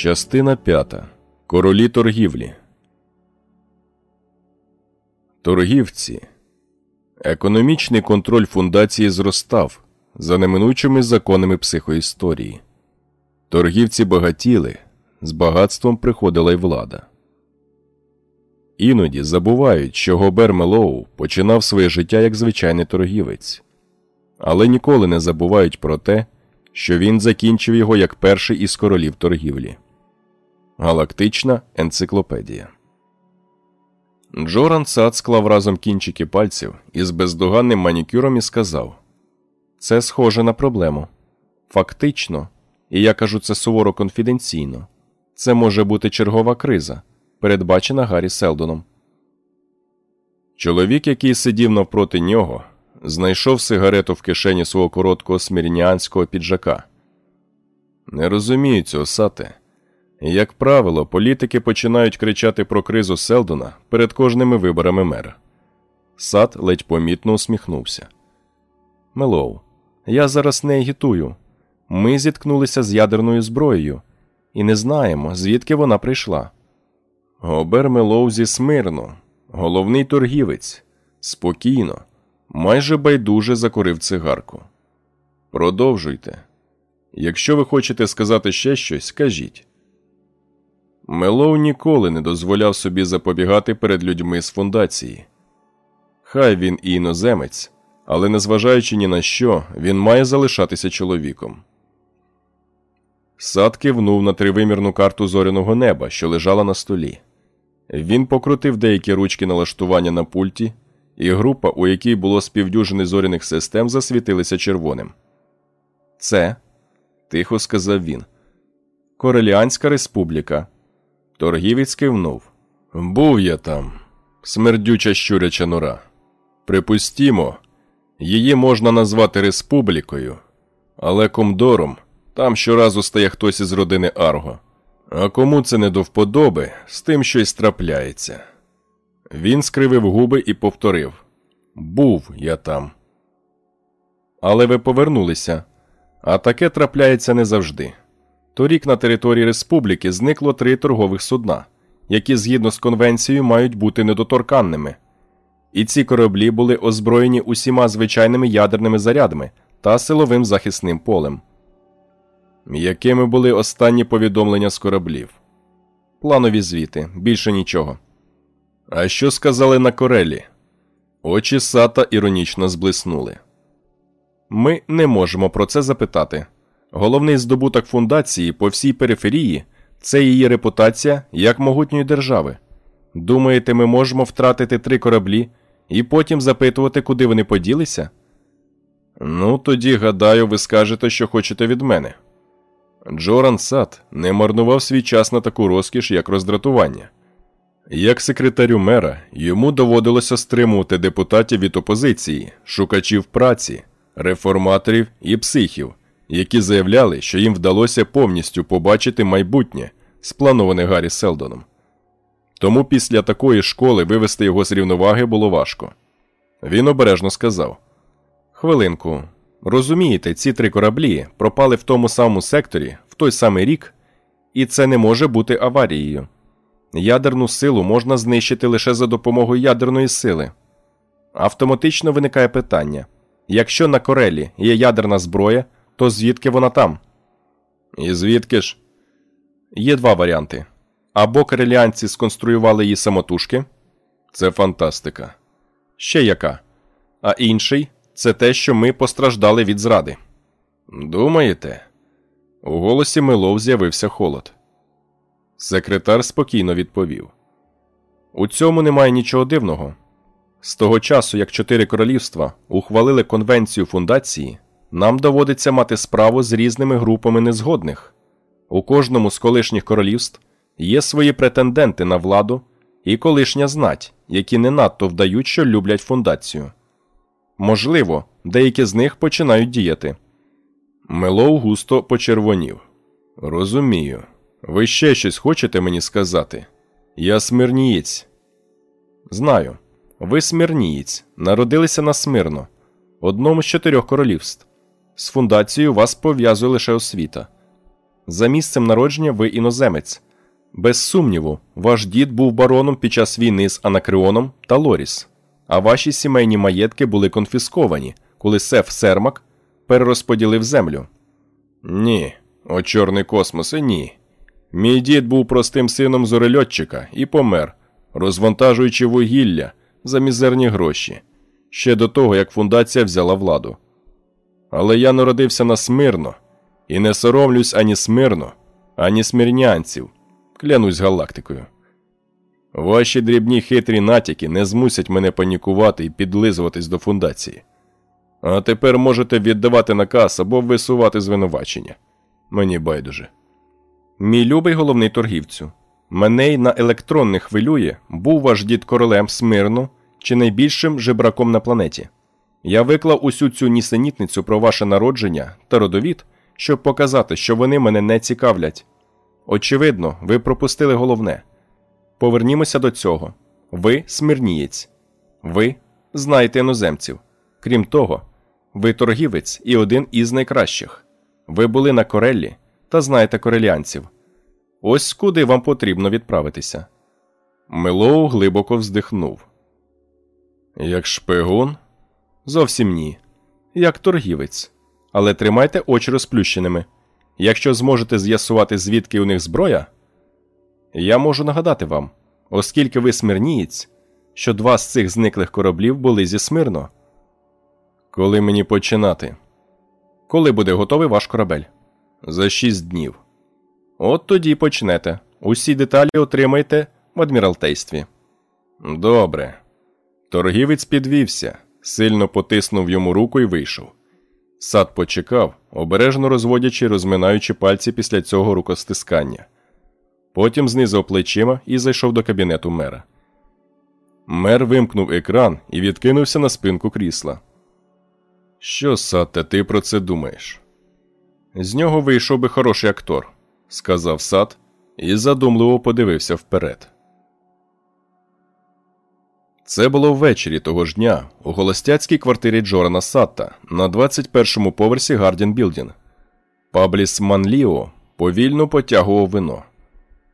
Частина п'ята. Королі торгівлі. Торгівці. Економічний контроль фундації зростав за неминучими законами психоісторії. Торгівці багатіли, з багатством приходила й влада. Іноді забувають, що Гобер Мелоу починав своє життя як звичайний торгівець, але ніколи не забувають про те, що він закінчив його як перший із королів торгівлі. Галактична енциклопедія. Джоран Сад склав разом кінчики пальців із бездоганним манікюром і сказав Це схоже на проблему. Фактично, і я кажу це суворо конфіденційно. Це може бути чергова криза, передбачена Гаррі Селдоном. Чоловік, який сидів навпроти нього, знайшов сигарету в кишені свого короткого смірніанського піджака. Не розумію цього, сате. Як правило, політики починають кричати про кризу Селдона перед кожними виборами мера. Сад ледь помітно усміхнувся. Мелоу, я зараз не агітую. Ми зіткнулися з ядерною зброєю і не знаємо, звідки вона прийшла. Гобер Мелоу зі смирно, головний торгівець, спокійно, майже байдуже закурив цигарку. Продовжуйте. Якщо ви хочете сказати ще щось, скажіть. Мелоу ніколи не дозволяв собі запобігати перед людьми з фундації. Хай він і іноземець, але незважаючи ні на що, він має залишатися чоловіком. Сад кивнув на тривимірну карту зоряного неба, що лежала на столі. Він покрутив деякі ручки налаштування на пульті, і група, у якій було співдюжини зоряних систем, засвітилися червоним. Це, тихо сказав він, Кореліанська республіка. Торгівець кивнув. Був я там, смердюча щуряча нора. Припустімо, її можна назвати республікою, але комдором там щоразу стає хтось із родини Арго. А кому це не до вподоби, з тим щось трапляється. Він скривив губи і повторив Був я там. Але ви повернулися, а таке трапляється не завжди. Торік на території республіки зникло три торгових судна, які згідно з конвенцією мають бути недоторканними. І ці кораблі були озброєні усіма звичайними ядерними зарядами та силовим захисним полем. Якими були останні повідомлення з кораблів? Планові звіти, більше нічого. А що сказали на Корелі? Очі сата іронічно зблиснули. Ми не можемо про це запитати. Головний здобуток фундації по всій периферії це її репутація як могутньої держави. Думаєте, ми можемо втратити три кораблі і потім запитувати, куди вони поділися? Ну, тоді, гадаю, ви скажете, що хочете від мене. Джоран Сад не марнував свій час на таку розкіш, як роздратування. Як секретарю мера, йому доводилося стримувати депутатів від опозиції, шукачів праці, реформаторів і психів, які заявляли, що їм вдалося повністю побачити майбутнє, сплановане Гаррі Селдоном. Тому після такої школи вивести його з рівноваги було важко. Він обережно сказав: Хвилинку, розумієте, ці три кораблі пропали в тому самому секторі в той самий рік, і це не може бути аварією. Ядерну силу можна знищити лише за допомогою ядерної сили. Автоматично виникає питання: якщо на Корелі є ядерна зброя, то звідки вона там? І звідки ж? Є два варіанти. Або кореліанці сконструювали її самотужки це фантастика. Ще яка. А інший це те, що ми постраждали від зради. Думаєте? У голосі Милов з'явився холод. Секретар спокійно відповів: У цьому немає нічого дивного. З того часу, як чотири королівства ухвалили конвенцію фундації, нам доводиться мати справу з різними групами незгодних. У кожному з колишніх королівств є свої претенденти на владу і колишня знать, які не надто вдають, що люблять фундацію. Можливо, деякі з них починають діяти. Мелоу густо почервонів. Розумію. Ви ще щось хочете мені сказати? Я смирнієць. Знаю. Ви смирнієць, народилися на смирно, одному з чотирьох королівств. З фундацією вас пов'язує лише освіта. За місцем народження ви іноземець. Без сумніву, ваш дід був бароном під час війни з Анакреоном та Лоріс, а ваші сімейні маєтки були конфісковані, коли Сеф Сермак перерозподілив землю. Ні, о чорний космосе, ні. Мій дід був простим сином зорельотчика і помер, розвантажуючи вугілля за мізерні гроші ще до того, як фундація взяла владу. Але я народився на смирно і не соромлюсь ані смирно, ані смирнянців, клянусь галактикою. Ваші дрібні хитрі натяки не змусять мене панікувати і підлизуватись до фундації. А тепер можете віддавати наказ або висувати звинувачення. Мені байдуже. Мій любий головний торгівцю. Мене й на електронне хвилює, був ваш дід королем смирно чи найбільшим жебраком на планеті. Я виклав усю цю нісенітницю про ваше народження та родовід, щоб показати, що вони мене не цікавлять. Очевидно, ви пропустили головне. Повернімося до цього. Ви смирнієць. Ви знаєте іноземців. Крім того, ви торгівець і один із найкращих. Ви були на Кореллі та знаєте кореліанців. Ось куди вам потрібно відправитися. Мелоу глибоко вздихнув. Як шпигун? Зовсім ні. Як торгівець. Але тримайте очі розплющеними. Якщо зможете з'ясувати, звідки у них зброя, я можу нагадати вам, оскільки ви смирнієць, що два з цих зниклих кораблів були зі смирно. Коли мені починати? Коли буде готовий ваш корабель? За шість днів. От тоді почнете. Усі деталі отримайте в адміралтействі. Добре. Торгівець підвівся, сильно потиснув йому руку і вийшов. Сад почекав, обережно розводячи, розминаючи пальці після цього рукостискання. Потім знизав плечима і зайшов до кабінету мера. Мер вимкнув екран і відкинувся на спинку крісла. Що, Сатте, ти про це думаєш? З нього вийшов би хороший актор, сказав Сатт і задумливо подивився вперед. Це було ввечері того ж дня у холостяцькій квартирі Джорана Сатта на 21-му поверсі Гардін Building. Пабліс Манліо повільно потягував вино.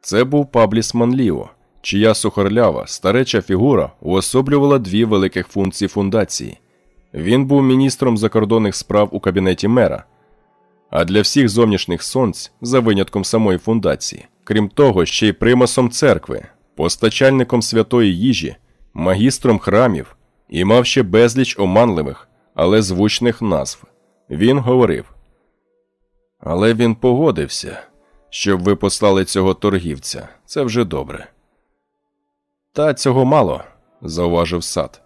Це був Пабліс Манліо, чия сухорлява, стареча фігура уособлювала дві великих функції фундації. Він був міністром закордонних справ у кабінеті мера, а для всіх зовнішніх сонць, за винятком самої фундації, крім того, ще й примасом церкви, постачальником святої їжі магістром храмів і мав ще безліч оманливих, але звучних назв. Він говорив. Але він погодився, щоб ви послали цього торгівця. Це вже добре. Та цього мало, зауважив сад.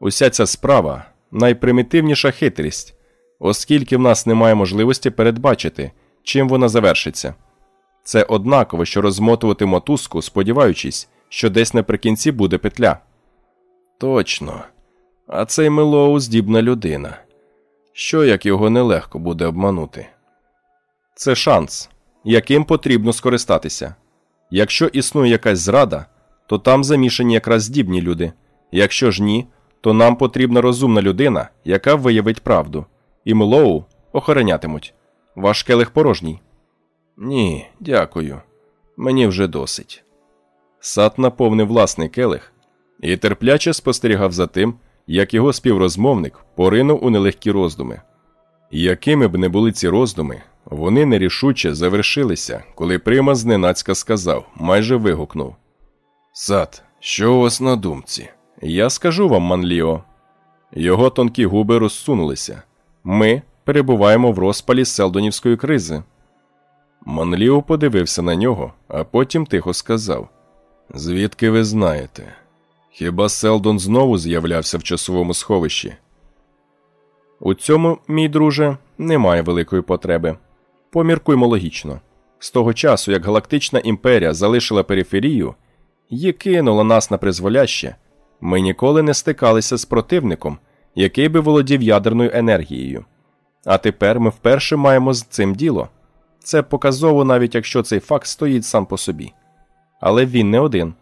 Уся ця справа найпримітивніша хитрість, оскільки в нас немає можливості передбачити, чим вона завершиться. Це однаково, що розмотувати мотузку, сподіваючись, що десь наприкінці буде петля. Точно. А цей Мелоу здібна людина. Що як його нелегко буде обманути? Це шанс, яким потрібно скористатися. Якщо існує якась зрада, то там замішані якраз здібні люди. Якщо ж ні, то нам потрібна розумна людина, яка виявить правду. І Мелоу охоронятимуть. Ваш келих порожній. Ні, дякую. Мені вже досить. Сад наповнив власний келих і терпляче спостерігав за тим, як його співрозмовник поринув у нелегкі роздуми. Якими б не були ці роздуми, вони нерішуче завершилися, коли Прима зненацька сказав, майже вигукнув Сад, що у вас на думці? Я скажу вам, Манліо. Його тонкі губи розсунулися. Ми перебуваємо в розпалі селдонівської кризи. Манліо подивився на нього, а потім тихо сказав Звідки ви знаєте? Хіба Селдон знову з'являвся в часовому сховищі? У цьому, мій друже, немає великої потреби. Поміркуймо логічно. З того часу, як Галактична імперія залишила периферію і кинула нас на призволяще, ми ніколи не стикалися з противником, який би володів ядерною енергією. А тепер ми вперше маємо з цим діло. Це показово, навіть якщо цей факт стоїть сам по собі. Але він не один.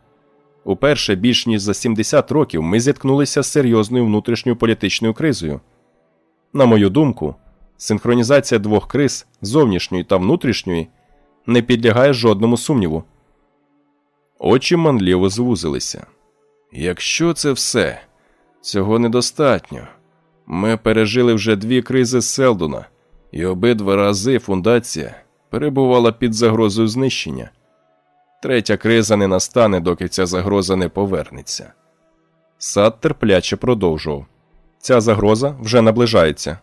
Уперше більш ніж за 70 років ми зіткнулися з серйозною внутрішньою політичною кризою. На мою думку, синхронізація двох криз зовнішньої та внутрішньої не підлягає жодному сумніву. Очі манліво звузилися. Якщо це все, цього недостатньо. Ми пережили вже дві кризи Селдона, і обидва рази фундація перебувала під загрозою знищення. Третя криза не настане, доки ця загроза не повернеться. Сад терпляче продовжував. Ця загроза вже наближається.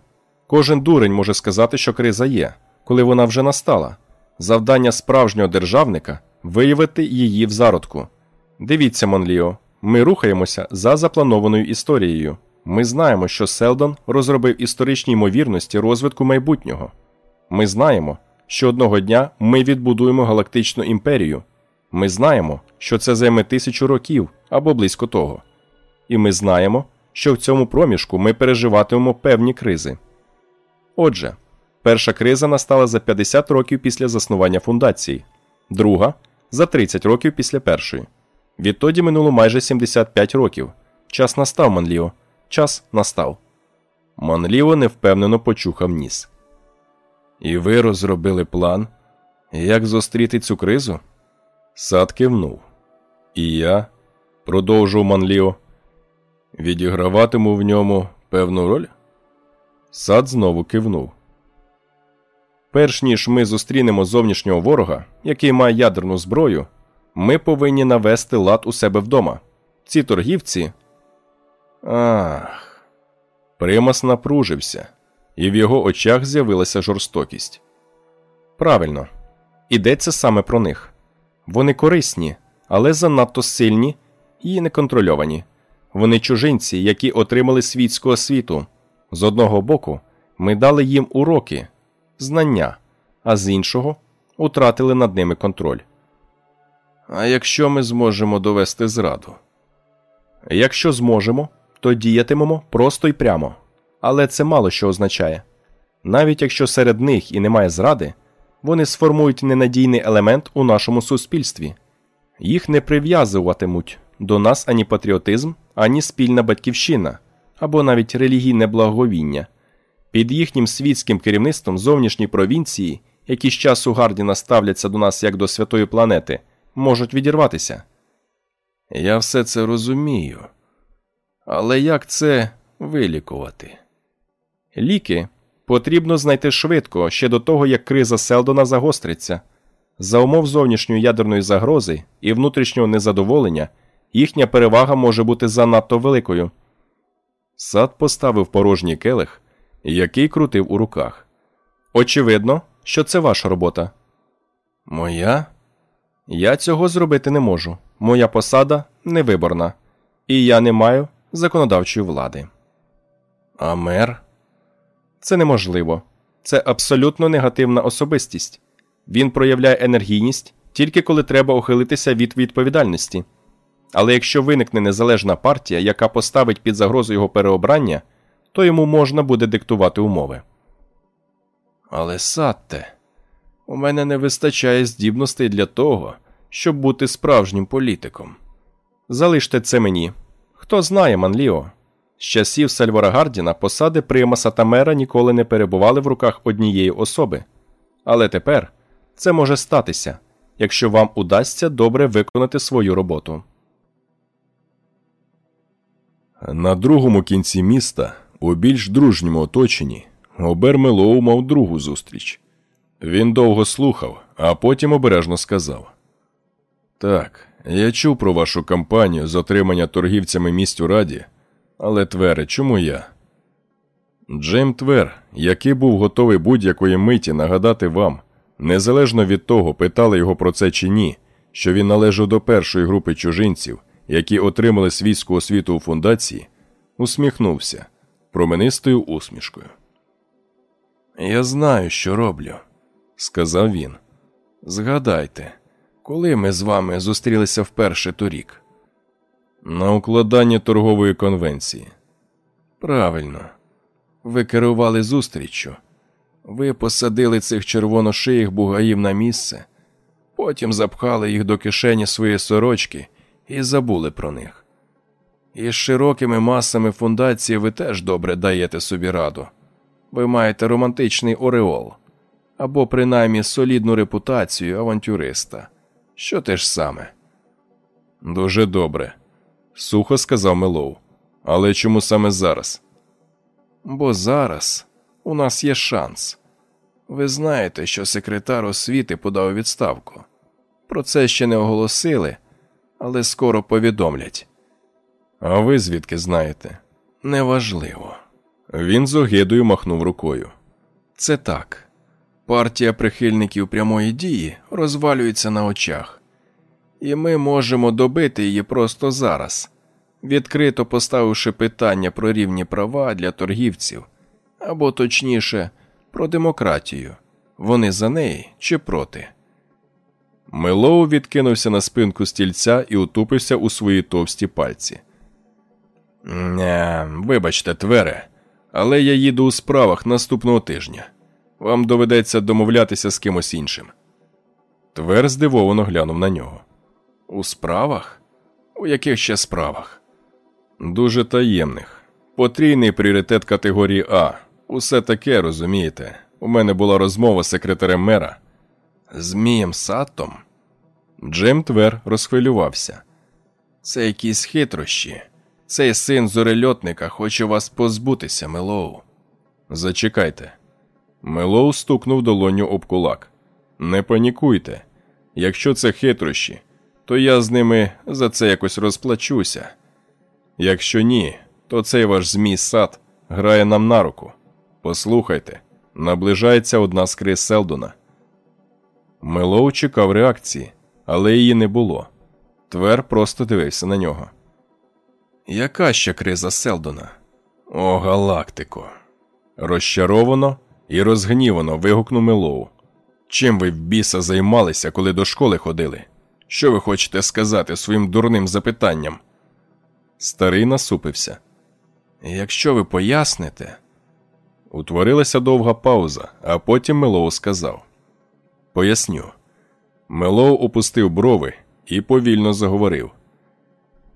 Кожен дурень може сказати, що криза є, коли вона вже настала. Завдання справжнього державника виявити її в зародку. Дивіться, Монліо, ми рухаємося за запланованою історією. Ми знаємо, що Селдон розробив історичні ймовірності розвитку майбутнього. Ми знаємо, що одного дня ми відбудуємо галактичну імперію. Ми знаємо, що це займе тисячу років або близько того. І ми знаємо, що в цьому проміжку ми переживатимемо певні кризи. Отже, перша криза настала за 50 років після заснування фундації, друга за 30 років після першої. Відтоді минуло майже 75 років. Час настав, Манліо. Час настав. Манліо невпевнено почухав ніс. І ви розробили план, як зустріти цю кризу? Сад кивнув. І я, продовжував Манліо, відіграватиму в ньому певну роль? Сад знову кивнув. Перш ніж ми зустрінемо зовнішнього ворога, який має ядерну зброю, ми повинні навести лад у себе вдома. Ці торгівці. Ах. Примас напружився, і в його очах з'явилася жорстокість. Правильно, ідеться саме про них. Вони корисні, але занадто сильні і неконтрольовані. Вони чужинці, які отримали світську освіту. З одного боку, ми дали їм уроки, знання, а з іншого утратили над ними контроль. А якщо ми зможемо довести зраду? Якщо зможемо, то діятимемо просто й прямо. Але це мало що означає. Навіть якщо серед них і немає зради, вони сформують ненадійний елемент у нашому суспільстві, їх не прив'язуватимуть до нас ані патріотизм, ані спільна батьківщина або навіть релігійне благовіння. Під їхнім світським керівництвом зовнішні провінції, які з часу Гардіна ставляться до нас як до святої планети, можуть відірватися. Я все це розумію. Але як це вилікувати? Ліки потрібно знайти швидко ще до того, як криза Селдона загостриться. За умов зовнішньої ядерної загрози і внутрішнього незадоволення їхня перевага може бути занадто великою. Сад поставив порожній келих, який крутив у руках. Очевидно, що це ваша робота. Моя? Я цього зробити не можу. Моя посада невиборна, і я не маю законодавчої влади. А мер? Це неможливо. Це абсолютно негативна особистість. Він проявляє енергійність тільки коли треба ухилитися від відповідальності. Але якщо виникне незалежна партія, яка поставить під загрозу його переобрання, то йому можна буде диктувати умови. Але Сатте, у мене не вистачає здібностей для того, щоб бути справжнім політиком. Залиште це мені. Хто знає, Манліо. З часів Сальвора Гардіна посади примаса та мера ніколи не перебували в руках однієї особи. Але тепер це може статися, якщо вам удасться добре виконати свою роботу. На другому кінці міста, у більш дружньому оточенні, Обер Мелоу мав другу зустріч. Він довго слухав, а потім обережно сказав: Так, я чув про вашу кампанію з отримання торгівцями місць у раді, але Твере, чому я? Джейм Твер, який був готовий будь-якої миті нагадати вам, незалежно від того, питали його про це чи ні, що він належав до першої групи чужинців, які отримали світську освіту у фундації, усміхнувся променистою усмішкою. Я знаю, що роблю, сказав він. Згадайте, коли ми з вами зустрілися вперше торік? На укладанні торгової конвенції. Правильно, ви керували зустріччю. Ви посадили цих червоношиїх бугаїв на місце, потім запхали їх до кишені своєї сорочки і забули про них. І з широкими масами фундації ви теж добре даєте собі раду. Ви маєте романтичний ореол. або принаймні солідну репутацію авантюриста, що те ж саме. Дуже добре, сухо сказав Мелоу. Але чому саме зараз? Бо зараз у нас є шанс. Ви знаєте, що секретар освіти подав відставку. Про це ще не оголосили, але скоро повідомлять. А ви звідки знаєте? Неважливо. Він з огидою махнув рукою. Це так. Партія прихильників прямої дії розвалюється на очах, і ми можемо добити її просто зараз, відкрито поставивши питання про рівні права для торгівців, або точніше, про демократію. Вони за неї чи проти. Мелоу відкинувся на спинку стільця і утупився у свої товсті пальці. Не, вибачте, твере, але я їду у справах наступного тижня. Вам доведеться домовлятися з кимось іншим. Твер здивовано глянув на нього. У справах? У яких ще справах? Дуже таємних. Потрійний пріоритет категорії А. Усе таке, розумієте. У мене була розмова з секретарем мера. З Мієм Саттом? Джейм Твер розхвилювався. Це якісь хитрощі. Цей син зорельотника хоче вас позбутися, Мелоу. Зачекайте. Мелоу стукнув долоню об кулак. Не панікуйте. Якщо це хитрощі, то я з ними за це якось розплачуся. Якщо ні, то цей ваш змій Сатт грає нам на руку. Послухайте, наближається одна з криз Селдона. Мелоу чекав реакції, але її не було. Твер просто дивився на нього. Яка ще криза Селдона? О, галактико. Розчаровано і розгнівано вигукнув Мелоу. Чим ви в біса займалися, коли до школи ходили? Що ви хочете сказати своїм дурним запитанням? Старий насупився. Якщо ви поясните. Утворилася довга пауза, а потім Мелоу сказав: Поясню. Мелоу опустив брови і повільно заговорив.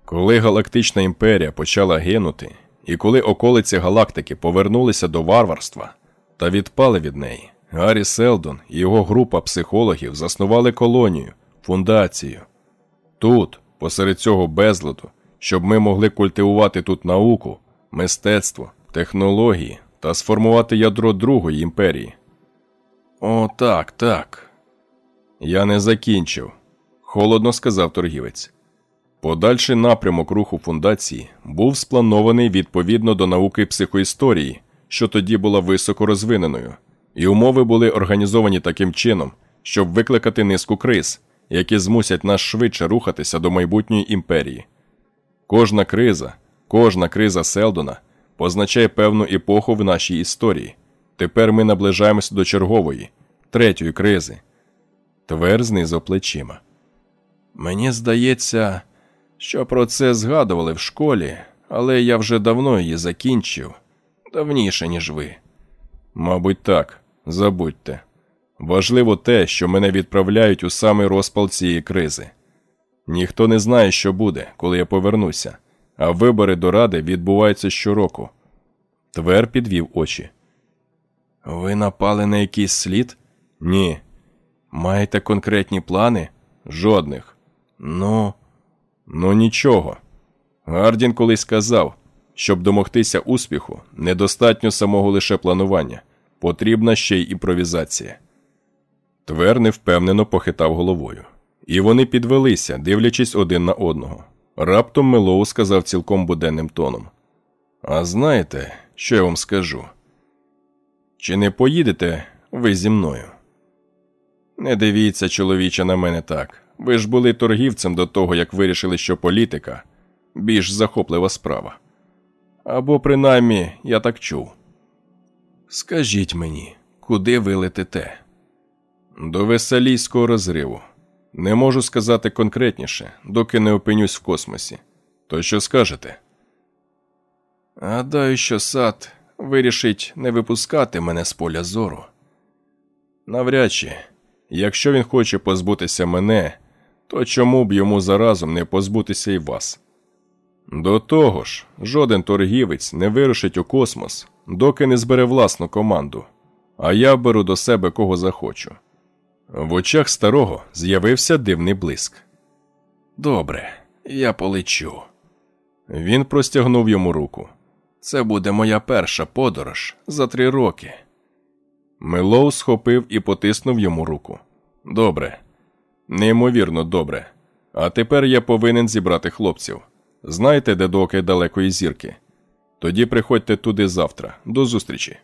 Коли Галактична імперія почала гинути, і коли околиці галактики повернулися до варварства та відпали від неї, Гаррі Селдон і його група психологів заснували колонію, фундацію. Тут, посеред цього безладу, щоб ми могли культивувати тут науку, мистецтво, технології та сформувати ядро Другої імперії. О, так, так. Я не закінчив, холодно сказав торгівець. Подальший напрямок руху фундації був спланований відповідно до науки психоісторії, що тоді була високо розвиненою, і умови були організовані таким чином, щоб викликати низку криз, які змусять нас швидше рухатися до майбутньої імперії. Кожна криза, кожна криза Селдона позначає певну епоху в нашій історії. Тепер ми наближаємося до чергової, третьої кризи. Твер знизав плечима. Мені здається, що про це згадували в школі, але я вже давно її закінчив давніше, ніж ви. Мабуть, так, забудьте. Важливо те, що мене відправляють у самий розпал цієї кризи. Ніхто не знає, що буде, коли я повернуся, а вибори до ради відбуваються щороку. Твер підвів очі. Ви напали на якийсь слід? Ні. Маєте конкретні плани? Жодних. Ну, ну нічого. Гардін колись сказав, щоб домогтися успіху, недостатньо самого лише планування, потрібна ще й імпровізація. Твер невпевнено похитав головою. І вони підвелися, дивлячись один на одного. Раптом Мелоу сказав цілком буденним тоном. А знаєте, що я вам скажу? Чи не поїдете ви зі мною? Не дивіться, чоловіче, на мене так. Ви ж були торгівцем до того, як вирішили, що політика більш захоплива справа. Або принаймні я так чув. Скажіть мені, куди ви летите? До веселійського розриву. Не можу сказати конкретніше, доки не опинюсь в космосі. То що скажете? Гадаю, що сад вирішить не випускати мене з поля зору. Навряд чи, якщо він хоче позбутися мене, то чому б йому заразом не позбутися і вас? До того ж, жоден торгівець не вирушить у космос, доки не збере власну команду. а я беру до себе кого захочу. В очах старого з'явився дивний блиск. Добре, я полечу. Він простягнув йому руку. Це буде моя перша подорож за три роки. Мелоу схопив і потиснув йому руку. Добре, неймовірно добре. А тепер я повинен зібрати хлопців. Знаєте, де доки далекої зірки? Тоді приходьте туди завтра. До зустрічі.